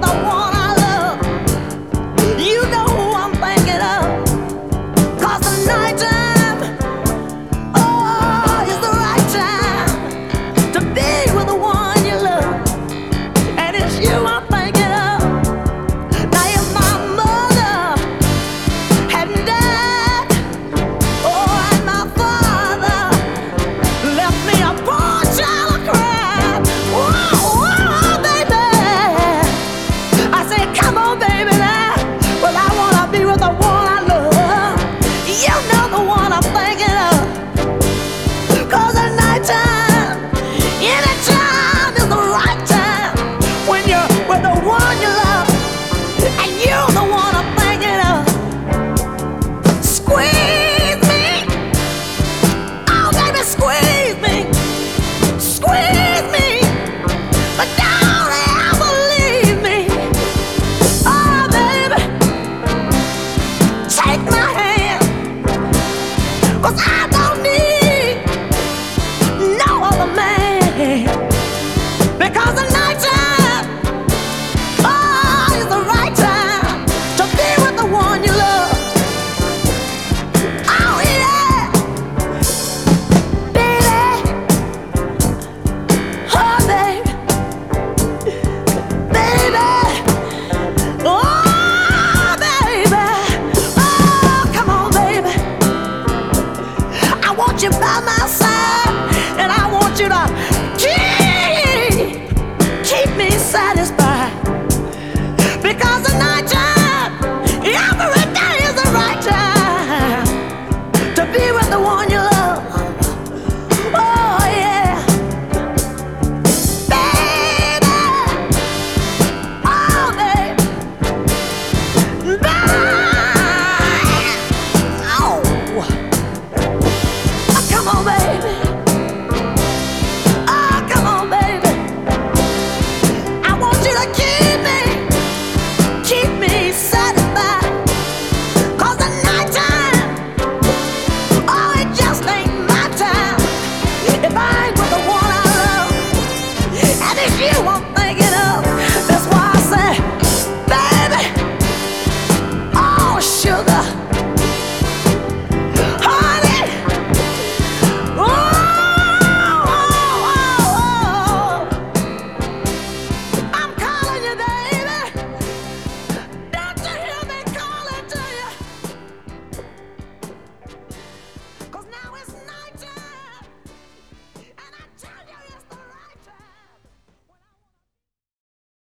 the water. when I'm thinking of this you won't make it up.